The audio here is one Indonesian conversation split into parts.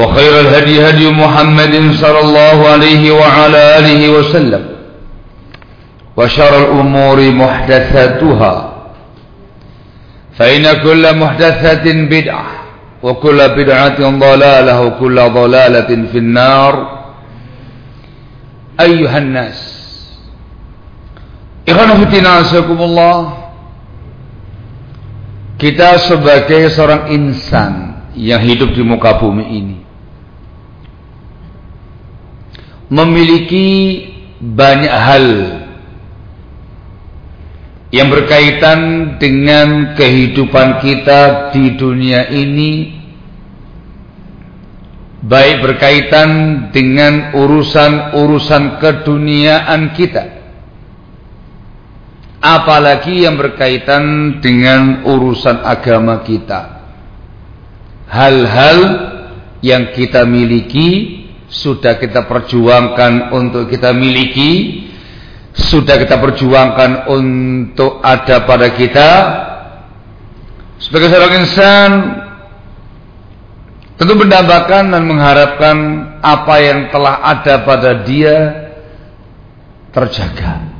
وخير الهدي هدي محمد صلى الله عليه وعلى آله وسلم. وشر الأمور محدثاتها. فإن كل محدثة بدعة وكل بدعة ضلالة وكل ضلالة في النار. أيها الناس إخوانا fitina الله. Kita sebagai seorang insan yang hidup di muka bumi ini. Memiliki banyak hal yang berkaitan dengan kehidupan kita di dunia ini baik berkaitan dengan urusan-urusan keduniaan kita. Apalagi yang berkaitan dengan urusan agama kita. Hal-hal yang kita miliki sudah kita perjuangkan untuk kita miliki sudah kita perjuangkan untuk ada pada kita. Sebagai seorang insan tentu mendambakan dan mengharapkan apa yang telah ada pada dia terjaga.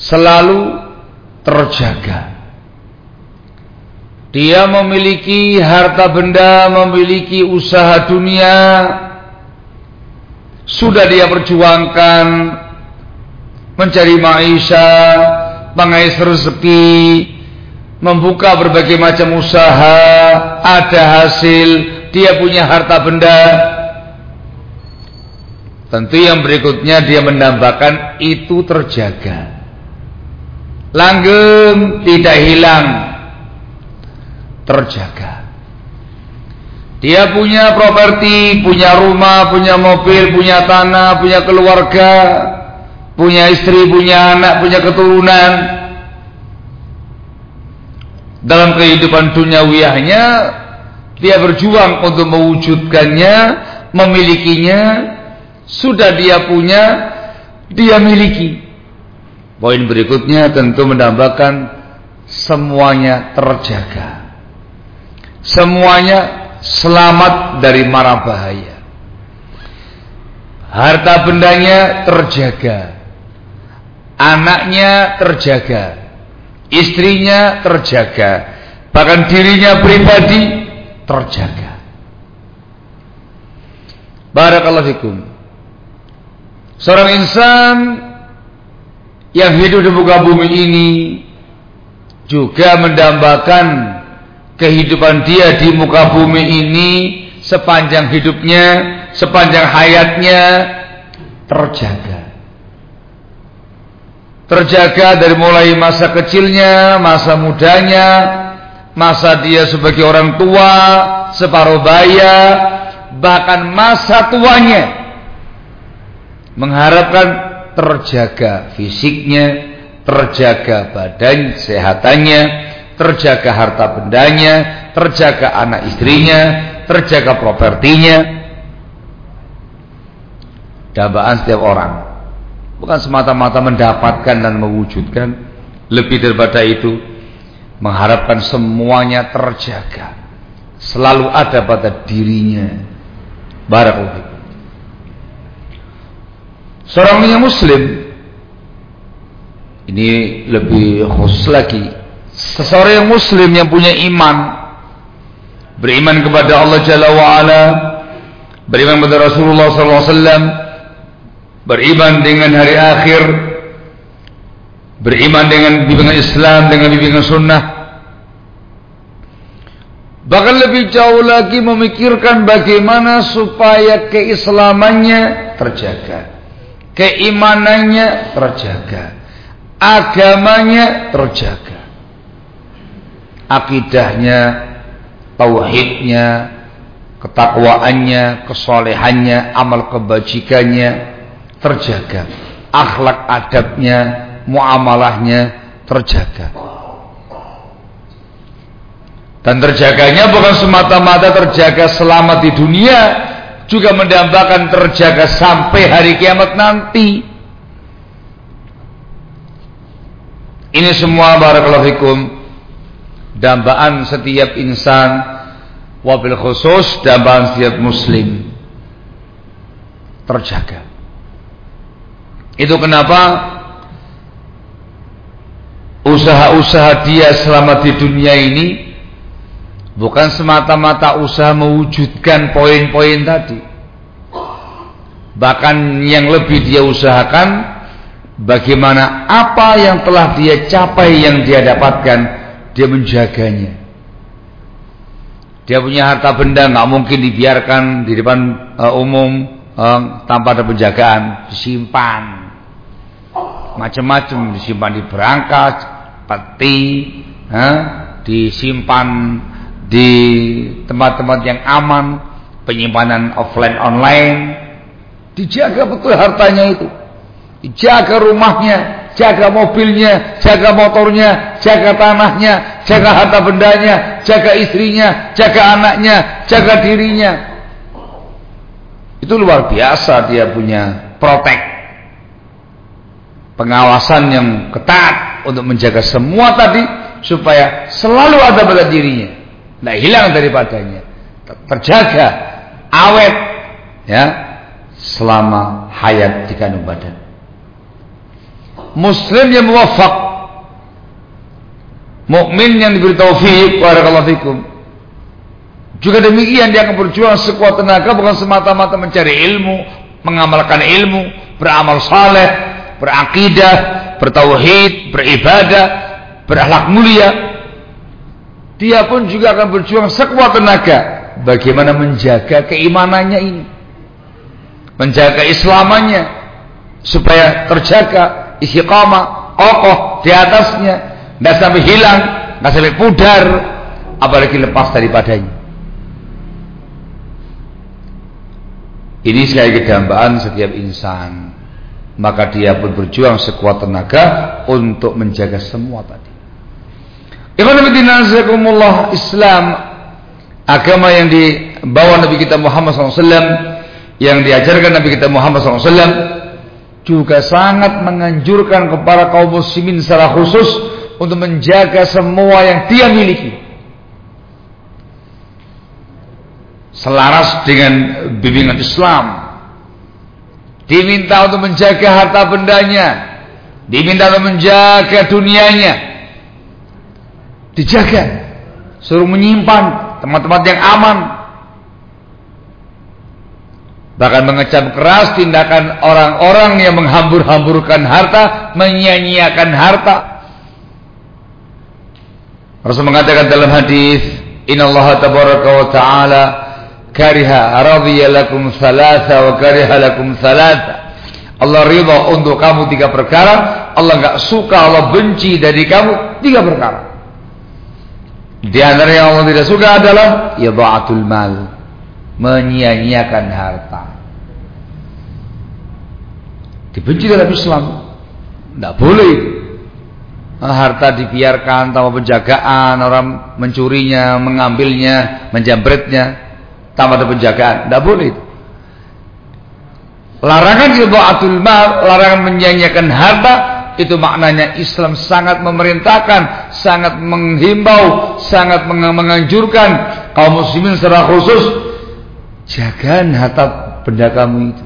Selalu terjaga dia memiliki harta benda memiliki usaha dunia sudah dia perjuangkan mencari maisha, mengais rezeki, membuka berbagai macam usaha, ada hasil, dia punya harta benda. Tentu yang berikutnya dia menambahkan itu terjaga. Langgeng tidak hilang. Terjaga. Dia punya properti, punya rumah, punya mobil, punya tanah, punya keluarga, punya istri, punya anak, punya keturunan. Dalam kehidupan duniawiyahnya, dia berjuang untuk mewujudkannya, memilikinya, sudah dia punya, dia miliki. Poin berikutnya tentu menambahkan semuanya terjaga. Semuanya selamat dari mara bahaya. Harta bendanya terjaga. Anaknya terjaga. Istrinya terjaga. Bahkan dirinya pribadi terjaga. Barakallahu fikum. Seorang insan yang hidup di muka bumi ini juga mendambakan kehidupan dia di muka bumi ini sepanjang hidupnya, sepanjang hayatnya terjaga. Terjaga dari mulai masa kecilnya, masa mudanya, masa dia sebagai orang tua, separuh baya, bahkan masa tuanya. Mengharapkan terjaga fisiknya, terjaga badan sehatannya, terjaga harta bendanya, terjaga anak istrinya, terjaga propertinya. Dambaan setiap orang. Bukan semata-mata mendapatkan dan mewujudkan. Lebih daripada itu. Mengharapkan semuanya terjaga. Selalu ada pada dirinya. Barakallahu Seorang yang muslim ini lebih khusus lagi. Seseorang yang muslim yang punya iman beriman kepada Allah Jalla wa ala, beriman kepada Rasulullah wasallam, beriman dengan hari akhir, beriman dengan bimbingan Islam, dengan bimbingan sunnah. Bahkan lebih jauh lagi memikirkan bagaimana supaya keislamannya terjaga. Keimanannya terjaga. Agamanya terjaga. Akidahnya, tauhidnya, ketakwaannya, kesolehannya, amal kebajikannya, terjaga. Akhlak adabnya, muamalahnya terjaga. Dan terjaganya bukan semata-mata terjaga selama di dunia, juga mendambakan terjaga sampai hari kiamat nanti. Ini semua barakallahu fikum dambaan setiap insan wabil khusus dambaan setiap muslim terjaga. Itu kenapa usaha-usaha dia selama di dunia ini bukan semata-mata usaha mewujudkan poin-poin tadi. Bahkan yang lebih dia usahakan bagaimana apa yang telah dia capai yang dia dapatkan dia menjaganya. Dia punya harta benda nggak mungkin dibiarkan di depan uh, umum uh, tanpa ada penjagaan, disimpan macam-macam disimpan di berangkas, peti, ha? disimpan di tempat-tempat yang aman, penyimpanan offline online, dijaga betul hartanya itu, dijaga rumahnya, jaga mobilnya, jaga motornya, jaga tanahnya, jaga harta bendanya, jaga istrinya, jaga anaknya, jaga dirinya. Itu luar biasa dia punya protek. Pengawasan yang ketat untuk menjaga semua tadi supaya selalu ada pada dirinya. Tidak hilang daripadanya. Terjaga awet ya selama hayat di kandung badan muslim yang muwafaq mukmin yang diberi taufik barakallahu fikum juga demikian dia akan berjuang sekuat tenaga bukan semata-mata mencari ilmu mengamalkan ilmu beramal saleh berakidah, bertauhid, beribadah, berakhlak mulia. Dia pun juga akan berjuang sekuat tenaga bagaimana menjaga keimanannya ini. Menjaga islamannya supaya terjaga istiqamah, kokoh di atasnya, tidak sampai hilang, tidak sampai pudar, apalagi lepas daripadanya. Ini sekali kedambaan setiap insan maka dia pun berjuang sekuat tenaga untuk menjaga semua tadi. Islam agama yang dibawa Nabi kita Muhammad SAW yang diajarkan Nabi kita Muhammad SAW juga sangat menganjurkan kepada kaum muslimin secara khusus untuk menjaga semua yang dia miliki. Selaras dengan bimbingan Islam Diminta untuk menjaga harta bendanya. Diminta untuk menjaga dunianya. Dijaga. Suruh menyimpan tempat-tempat yang aman. Bahkan mengecam keras tindakan orang-orang yang menghambur-hamburkan harta, menyia-nyiakan harta. Rasul mengatakan dalam hadis, Inna Allah tabaraka wa ta'ala kariha radiya lakum thalatha wa kariha lakum thalatha Allah ridha untuk kamu tiga perkara. Allah nggak suka, Allah benci dari kamu tiga perkara. Di antara yang Allah tidak suka adalah yadha'atul mal. Menyia-nyiakan harta. Dibenci dalam Islam. Tidak boleh itu. Harta dibiarkan tanpa penjagaan, orang mencurinya, mengambilnya, menjambretnya tanpa ada penjagaan. Tidak boleh itu. Larangan idha'atul mal, larangan menyanyiakan harta itu maknanya Islam sangat memerintahkan, sangat menghimbau, sangat menganjurkan kaum muslimin secara khusus jaga harta benda kamu itu.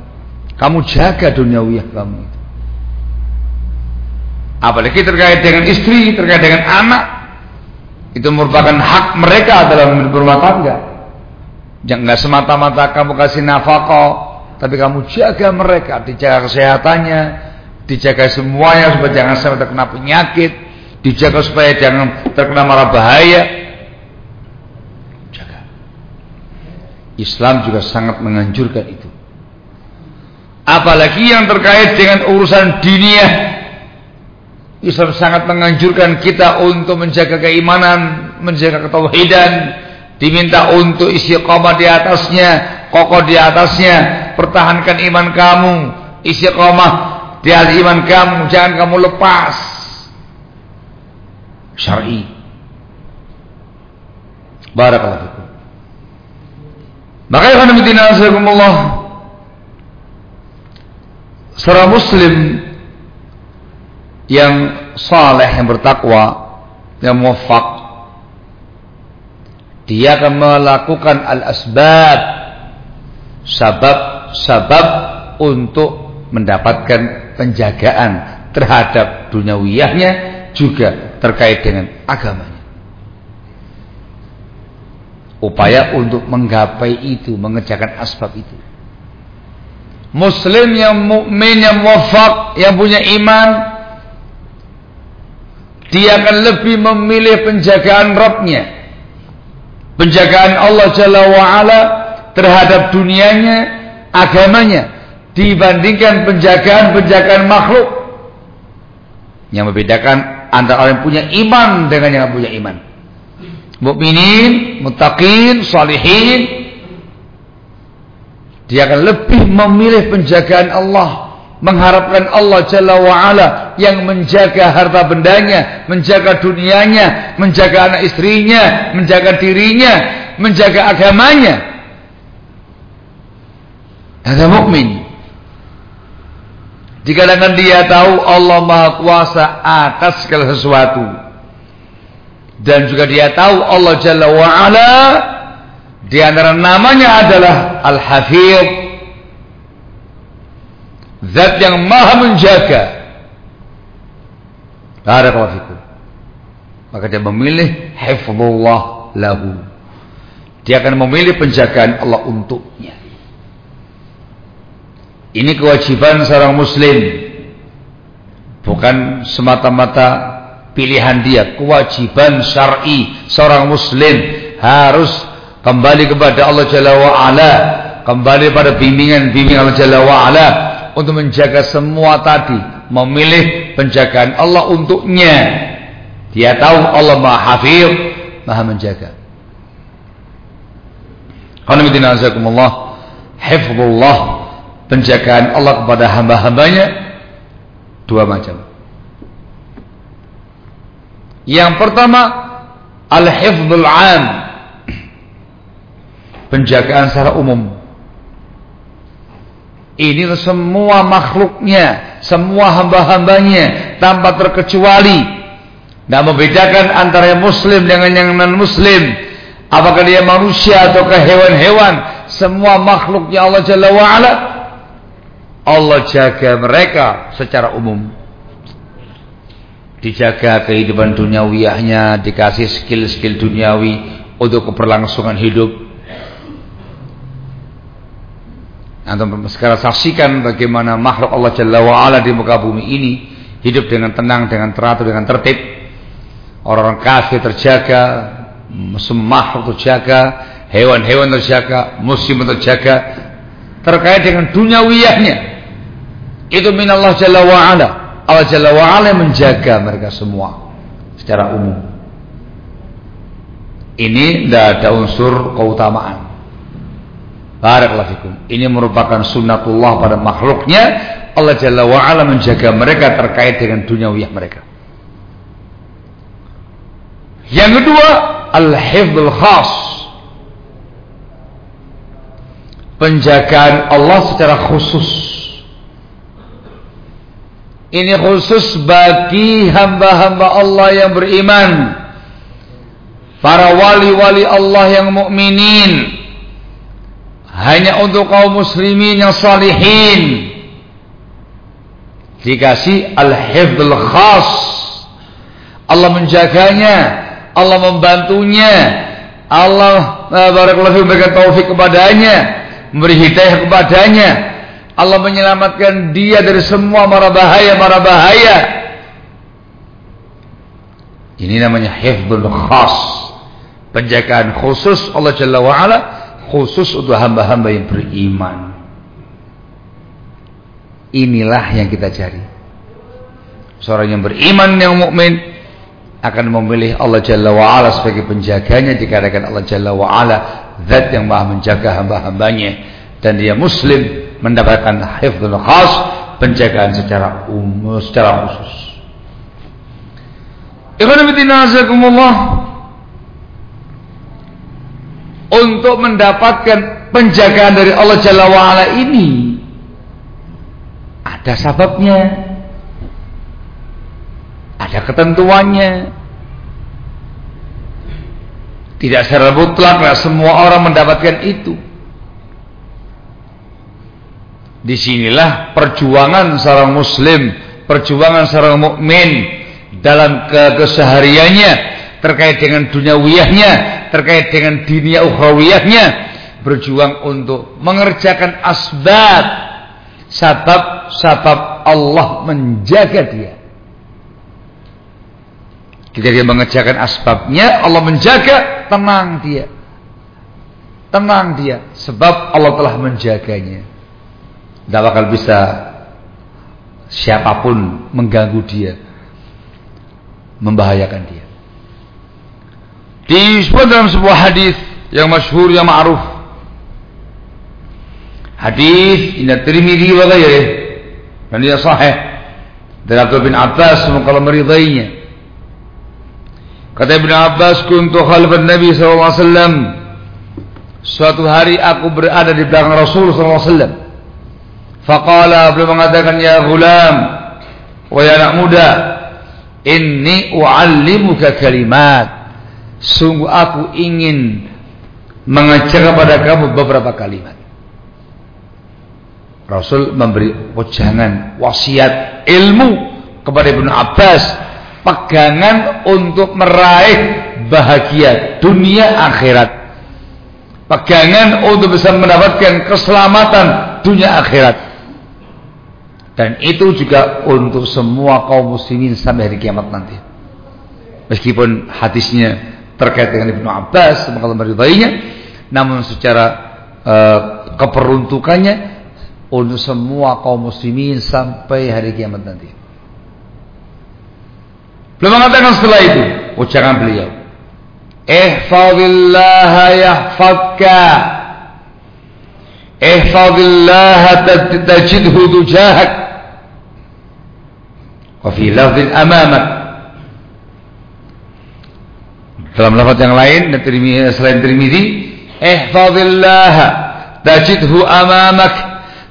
Kamu jaga duniawiyah kamu itu. Apalagi terkait dengan istri, terkait dengan anak, itu merupakan hak mereka dalam berumah tangga. Jangan semata-mata kamu kasih nafkah, tapi kamu jaga mereka, dijaga kesehatannya, dijaga semuanya supaya jangan sampai terkena penyakit, dijaga supaya jangan terkena marah bahaya. Jaga. Islam juga sangat menganjurkan itu. Apalagi yang terkait dengan urusan dunia. Islam sangat menganjurkan kita untuk menjaga keimanan, menjaga ketauhidan, diminta untuk istiqamah di atasnya, kokoh di atasnya, pertahankan iman kamu, istiqamah di atas iman kamu, jangan kamu lepas. Syar'i. Barakallahu fikum. Maka ya Allah Seorang muslim yang saleh, yang bertakwa, yang muwafaq dia akan melakukan al-asbab sabab-sabab untuk mendapatkan penjagaan terhadap duniawiyahnya juga terkait dengan agamanya. Upaya untuk menggapai itu, mengerjakan asbab itu. Muslim yang mukmin yang wafak, yang punya iman, dia akan lebih memilih penjagaan Rabbnya. Penjagaan Allah Jalla wa'ala terhadap dunianya, agamanya dibandingkan penjagaan-penjagaan makhluk. Yang membedakan antara orang yang punya iman dengan yang punya iman. Mukminin, muttaqin, salihin dia akan lebih memilih penjagaan Allah, mengharapkan Allah Jalla wa ala yang menjaga harta bendanya, menjaga dunianya, menjaga anak istrinya, menjaga dirinya, menjaga agamanya. Ada mukmin. Dikarenakan dia tahu Allah Maha Kuasa atas segala sesuatu. Dan juga dia tahu Allah Jalla wa ala di antara namanya adalah Al-Hafidh. Zat yang Maha menjaga. Barakallahu. Maka dia memilih hifdzullah lahu. Dia akan memilih penjagaan Allah untuknya. Ini kewajiban seorang muslim. Bukan semata-mata pilihan dia, kewajiban syar'i seorang muslim harus kembali kepada Allah Jalla wa ala, kembali pada bimbingan-bimbingan Allah Jalla wa ala untuk menjaga semua tadi, memilih penjagaan Allah untuknya. Dia tahu Allah Maha Hafiz, Maha menjaga. Alhamdulillah, hifzullah penjagaan Allah kepada hamba-hambanya dua macam. Yang pertama al-hifdzul 'am. Penjagaan secara umum. Ini semua makhluknya, semua hamba-hambanya tanpa terkecuali. Tidak membedakan antara yang muslim dengan yang non muslim. Apakah dia manusia atau hewan-hewan, semua makhluknya Allah Jalla wa ala Allah jaga mereka secara umum. Dijaga kehidupan duniawiyahnya, dikasih skill-skill duniawi untuk keberlangsungan hidup. Antum sekarang saksikan bagaimana makhluk Allah Jalla wa'ala di muka bumi ini hidup dengan tenang, dengan teratur, dengan tertib. Orang-orang kafir terjaga, semua makhluk terjaga, hewan-hewan terjaga, musim terjaga, terkait dengan duniawiyahnya Itu minallah Jalla wa'ala. Allah Jalla wa'ala menjaga mereka semua. Secara umum. Ini tidak ada unsur keutamaan. Barakallahu fikum. Ini merupakan sunnatullah pada makhluknya. Allah Jalla wa'ala menjaga mereka terkait dengan duniawiyah mereka. Yang kedua, al-hifdzul khas. Penjagaan Allah secara khusus. Ini khusus bagi hamba-hamba Allah yang beriman. Para wali-wali Allah yang mukminin. Hanya untuk kaum muslimin yang salihin. Dikasih al-hifdzul khas. Allah menjaganya Allah membantunya, Allah eh, barakallahu memberikan taufik kepadanya, memberi hidayah kepadanya. Allah menyelamatkan dia dari semua mara bahaya, mara bahaya. Ini namanya hifdzul khas. Penjagaan khusus Allah Jalla wa ala khusus untuk hamba-hamba yang beriman. Inilah yang kita cari. Seorang yang beriman yang mukmin akan memilih Allah Jalla wa'ala sebagai penjaganya dikarenakan Allah Jalla wa'ala zat yang maha menjaga hamba-hambanya dan dia muslim mendapatkan hifdzul khas penjagaan secara umum secara khusus untuk mendapatkan penjagaan dari Allah Jalla wa'ala ini ada sababnya ada ketentuannya. Tidak secara mutlak semua orang mendapatkan itu. Di sinilah perjuangan seorang muslim, perjuangan seorang mukmin dalam ke kesehariannya terkait dengan dunia duniawiyahnya, terkait dengan dunia ukhrawiyahnya, berjuang untuk mengerjakan asbab, sabab-sabab Allah menjaga dia. Ketika dia mengerjakan asbabnya, Allah menjaga, tenang dia. Tenang dia, sebab Allah telah menjaganya. Tidak bakal bisa siapa pun mengganggu dia, membahayakan dia. Disebut dalam sebuah hadis yang masyhur yang ma'ruf. Hadis inna Tirmidzi wa ghairihi. Dan dia sahih. Dari Abdul bin Abbas Allah meridainya. Kata Ibn Abbas, kuntu khalifat Nabi SAW. Suatu hari aku berada di belakang Rasul SAW. Faqala beliau mengatakan, Ya gulam, wahai anak muda, Inni u'allimuka kalimat. Sungguh aku ingin mengajar kepada kamu beberapa kalimat. Rasul memberi wejangan wasiat ilmu kepada Ibnu Abbas pegangan untuk meraih bahagia dunia akhirat. Pegangan untuk bisa mendapatkan keselamatan dunia akhirat. Dan itu juga untuk semua kaum muslimin sampai hari kiamat nanti. Meskipun hadisnya terkait dengan Ibnu Abbas, semoga Allah meridainya, namun secara uh, keperuntukannya untuk semua kaum muslimin sampai hari kiamat nanti. Beliau mengatakan setelah itu, ucapan beliau, "Ihfazillah yahfazka." Ihfazillah tajidhu tujahak. Wa fi amamak. Dalam lafaz yang lain selain Tirmizi, "Ihfazillah tajidhu amamak."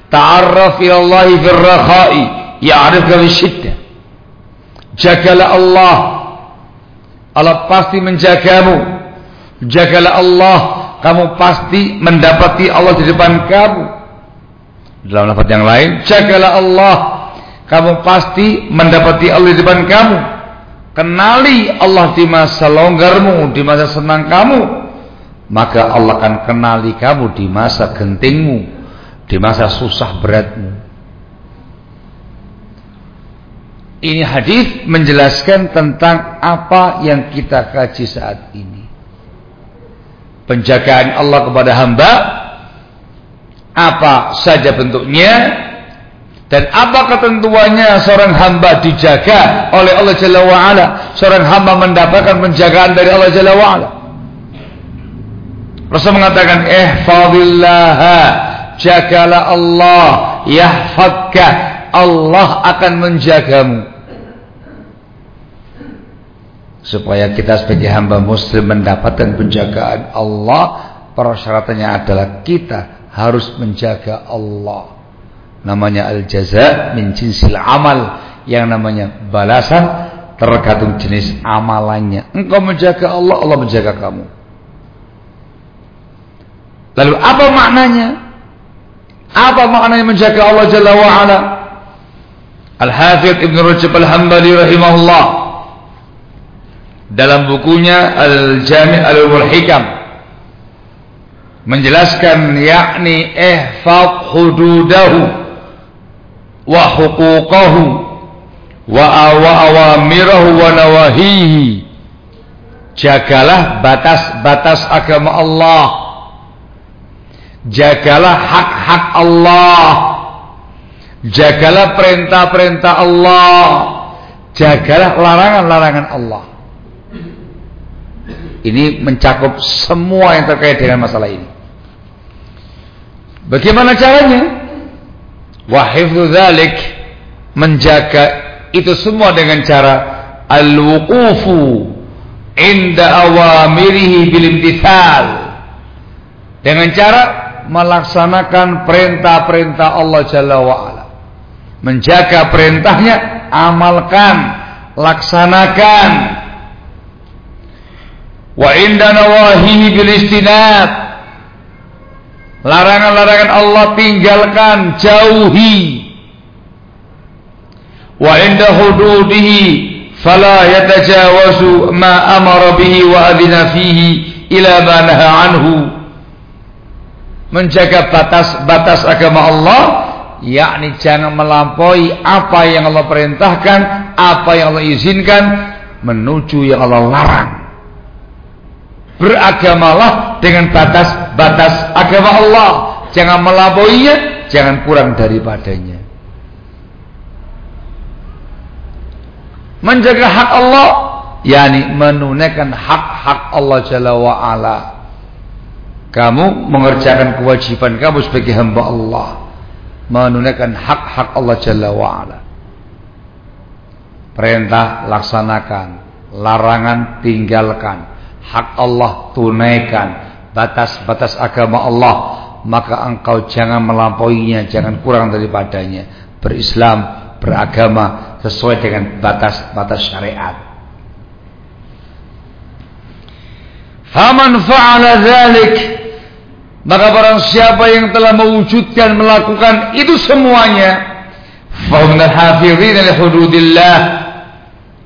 Ta'arraf ila Allah fi ar-rakha'i, ya'rifka fi syiddah. Jagalah Allah. Allah pasti menjagamu. Jagalah Allah. Kamu pasti mendapati Allah di depan kamu. Dalam lafaz yang lain, jagalah Allah. Kamu pasti mendapati Allah di depan kamu. Kenali Allah di masa longgarmu, di masa senang kamu. Maka Allah akan kenali kamu di masa gentingmu, di masa susah beratmu. Ini hadis menjelaskan tentang apa yang kita kaji saat ini. Penjagaan Allah kepada hamba apa saja bentuknya Dan apa ketentuannya seorang hamba dijaga oleh Allah Jalla wa'ala. Seorang hamba mendapatkan penjagaan dari Allah Jalla wa'ala. Rasul mengatakan, Ihfadillah, jagalah Allah, yahfadka, Allah akan menjagamu. Supaya kita sebagai hamba muslim mendapatkan penjagaan Allah, persyaratannya adalah kita harus menjaga Allah namanya al-jaza min jinsil amal yang namanya balasan tergantung jenis amalannya. Engkau menjaga Allah Allah menjaga kamu. Lalu apa maknanya? Apa maknanya menjaga Allah Jalla wa'ala? Al-Hafidh Ibn Rajab Al-Hambali rahimahullah. Dalam bukunya Al-Jami' Al-Hikam menjelaskan yakni ihfad hududahu wa huquqahu wa awamirahu wa nawahihi. Jagalah batas-batas agama Allah. Jagalah hak-hak Allah. Jagalah perintah-perintah Allah. Jagalah larangan-larangan Allah. Ini mencakup semua yang terkait dengan masalah ini. Bagaimana caranya Wahifdu dhalik menjaga itu semua dengan cara al-wuqufu inda awamirihi bil imtithal dengan cara melaksanakan perintah-perintah Allah Jalla wa ala. Menjaga perintahnya, amalkan, laksanakan. Wa inda nawahihi bil istinad Larangan-larangan Allah tinggalkan, jauhi. Wa inda hududihi fala yatajawazu ma amara bihi wa adina fihi ila ma naha anhu. Menjaga batas-batas agama Allah yakni jangan melampaui apa yang Allah perintahkan, apa yang Allah izinkan menuju yang Allah larang. Beragamalah dengan batas-batas agama Allah. Jangan melampauinya, jangan kurang daripadanya. Menjaga hak Allah, yakni menunaikan hak-hak Allah Jalla wa ala. Kamu mengerjakan kewajiban kamu sebagai hamba Allah. Menunaikan hak-hak Allah Jalla wa ala. Perintah laksanakan, larangan tinggalkan hak Allah tunaikan batas-batas agama Allah maka engkau jangan melampauinya jangan kurang daripadanya. Berislam beragama sesuai dengan batas-batas syariat. Faman fa'ala dzalik maka barang siapa yang telah mewujudkan melakukan itu semuanya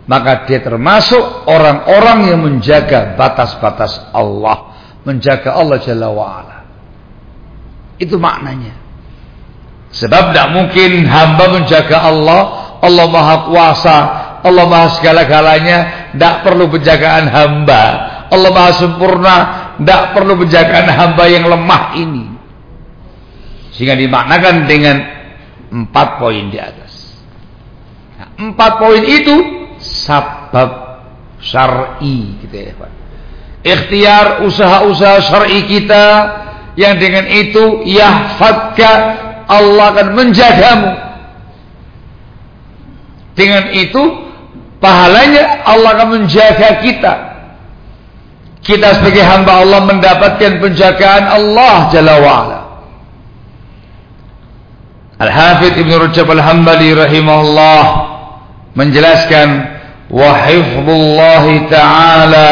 maka dia termasuk orang-orang yang menjaga batas-batas Allah, menjaga Allah Jalla wa'ala. Itu maknanya. Sebab tidak mungkin hamba menjaga Allah, Allah Maha Kuasa, Allah Maha segala-galanya, tidak perlu penjagaan hamba. Allah Maha Sempurna, tidak perlu penjagaan hamba yang lemah ini. Sehingga dimaknakan dengan empat poin di atas. Nah, empat poin itu sabab syar'i gitu ya Pak ikhtiar usaha-usaha syar'i kita yang dengan itu yahfadka Allah akan menjagamu. Dengan itu pahalanya Allah akan menjaga kita. Kita sebagai hamba Allah mendapatkan penjagaan Allah Jalla wa'ala. Al-Hafidh Ibn Rajab Al-Hambali rahimahullah menjelaskan wa ta'ala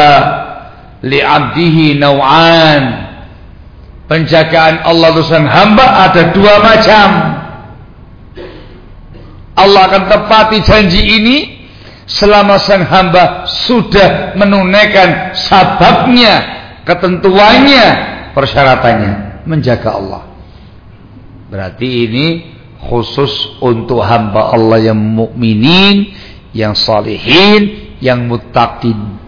li'abdihi naw'an. Penjagaan Allah dosan hamba ada dua macam. Allah akan tepati janji ini selama sang hamba sudah menunaikan sababnya ketentuannya persyaratannya menjaga Allah. Berarti ini khusus untuk hamba Allah yang mukminin yang salihin yang muttaqin.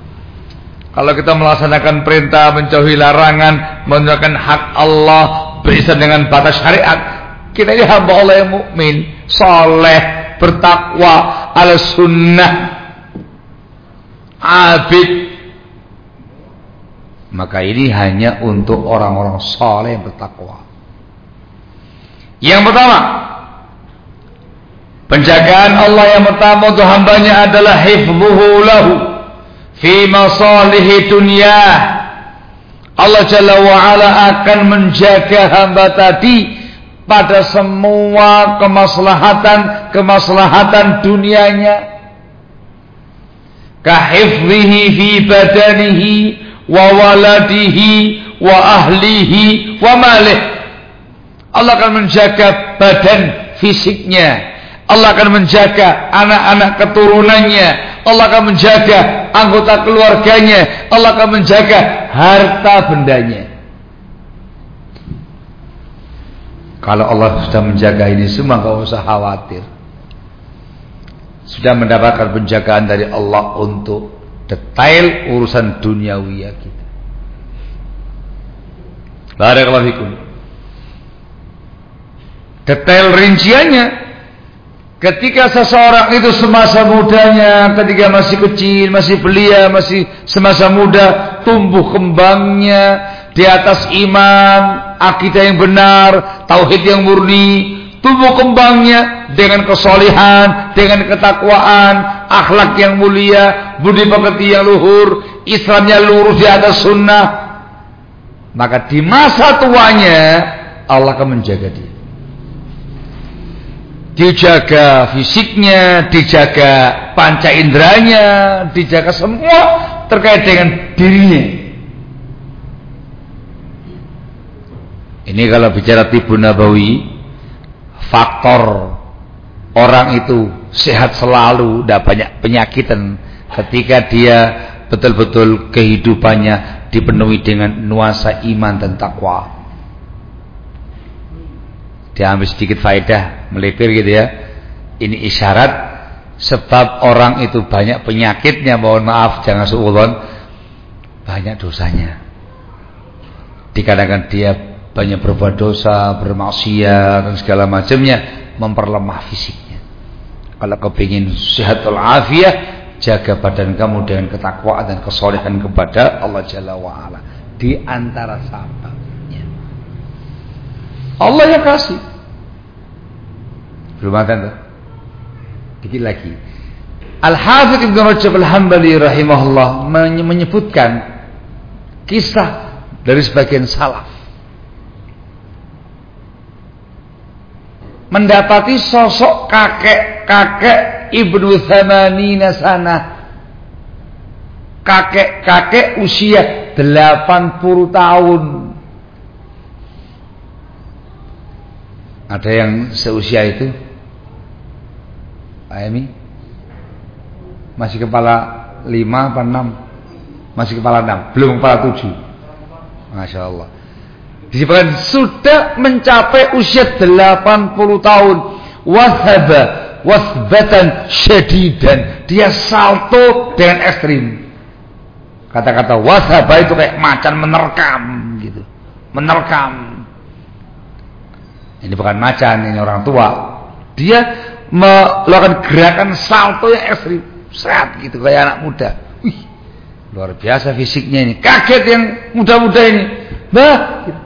Kalau kita melaksanakan perintah, menjauhi larangan, menunaikan hak Allah, berisan dengan batas syariat, Kita ini hamba Allah yang mukmin, soleh, bertakwa, ala sunnah, abid. Maka ini hanya untuk orang-orang soleh yang bertakwa. Yang pertama, penjagaan Allah yang pertama untuk hambanya adalah hifdhuhu lahu fi masalihi dunya. Allah Jalla wa'ala akan menjaga hamba tadi pada semua kemaslahatan kemaslahatan dunianya. Kahifdhihi fi badanihi wa waladihi wa ahlihi wa malih. Allah akan menjaga badan fisiknya. Allah akan menjaga anak-anak keturunannya Allah akan menjaga anggota keluarganya. Allah akan menjaga harta bendanya. Kalau Allah sudah menjaga ini semua Gak usah khawatir. Sudah mendapatkan penjagaan dari Allah untuk detail urusan duniawi kita. Barakallahu fikum. Detail rinciannya Ketika seseorang itu semasa mudanya, ketika masih kecil, masih belia, masih semasa muda, tumbuh kembangnya di atas iman, akidah yang benar, tauhid yang murni, tumbuh kembangnya dengan kesolihan, dengan ketakwaan, akhlak yang mulia, budi pekerti yang luhur, Islamnya lurus di atas sunnah. Maka di masa tuanya Allah akan menjaga dia dijaga fisiknya, dijaga panca inderanya, dijaga semua terkait dengan dirinya. Ini kalau bicara tibu nabawi, faktor orang itu sehat selalu, tidak banyak penyakitan ketika dia betul-betul kehidupannya dipenuhi dengan nuansa iman dan takwa diambil sedikit faedah melipir gitu ya. Ini isyarat sebab orang itu banyak penyakitnya mohon maaf jangan suulon banyak dosanya. Dikarenakan dia banyak berbuat dosa bermaksiat dan segala macamnya memperlemah fisiknya. Kalau kepingin sehat afiat jaga badan kamu dengan ketakwaan dan kesolehan kepada Allah Jalla wa'ala. Di antara sahabat Allah yang kasih. Belum ada tuh. Dikit lagi. Al-Hafidh Ibn Rajab Al-Hambali rahimahullah menyebutkan kisah dari sebagian salaf. Mendapati sosok kakek-kakek Ibnu Thamanina sana. Kakek-kakek usia 80 tahun Ada yang seusia itu? Ayami? Masih kepala lima apa enam? Masih kepala enam, belum kepala tujuh. Masya Allah. Disebutkan sudah mencapai usia 80 tahun. Wahaba wasbatan syadidan. Dia salto dengan ekstrim. Kata-kata wasaba itu kayak macan menerkam gitu. Menerkam ini bukan macan, ini orang tua. Dia melakukan gerakan salto yang ekstrim. Serat gitu kayak anak muda. Wih, luar biasa fisiknya ini. Kaget yang muda-muda ini. Bah, gitu.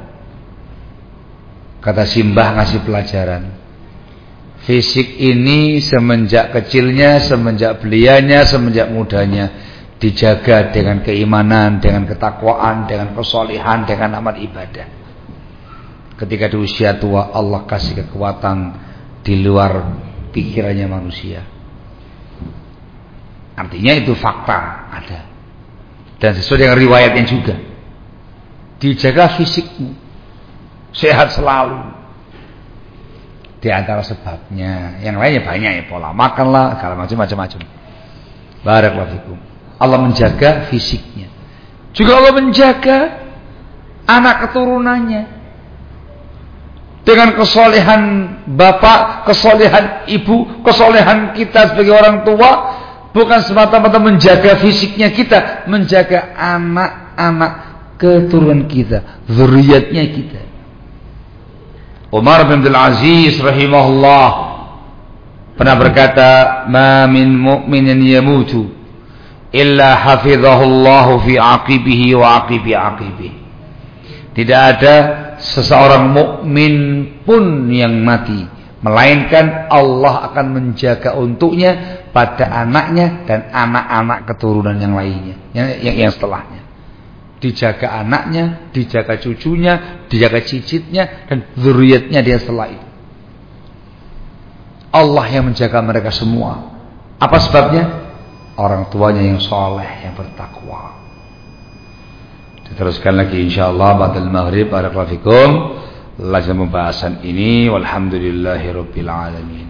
kata Simbah ngasih pelajaran. Fisik ini semenjak kecilnya, semenjak belianya, semenjak mudanya dijaga dengan keimanan, dengan ketakwaan, dengan kesolihan, dengan amal ibadah. Ketika di usia tua Allah kasih kekuatan di luar pikirannya manusia. Artinya itu fakta ada. Dan sesuai dengan riwayatnya juga. Dijaga fisikmu. Sehat selalu. Di antara sebabnya. Yang lainnya banyak ya. Pola makanlah. Segala macam-macam. Barakallahu Allah menjaga fisiknya. Juga Allah menjaga anak keturunannya dengan kesolehan bapak, kesolehan ibu, kesolehan kita sebagai orang tua bukan semata-mata menjaga fisiknya kita, menjaga anak-anak keturunan kita, zuriatnya kita. Umar bin Abdul Aziz rahimahullah pernah berkata, "Ma min mu'minin yamutu illa hafizahullahu fi aqibihi wa aqibi aqibi." Tidak ada seseorang mukmin pun yang mati. Melainkan Allah akan menjaga untuknya pada anaknya dan anak-anak keturunan yang lainnya. Yang, yang, yang setelahnya. Dijaga anaknya dijaga cucunya dijaga cicitnya dan zuriatnya dia setelah itu. Allah yang menjaga mereka semua. Apa sebabnya? Orang tuanya yang soleh yang bertakwa diteruskan lagi insyaallah badal maghrib. Barakallahu fikum. Lanjut pembahasan ini. Walhamdulillahirabbil alamin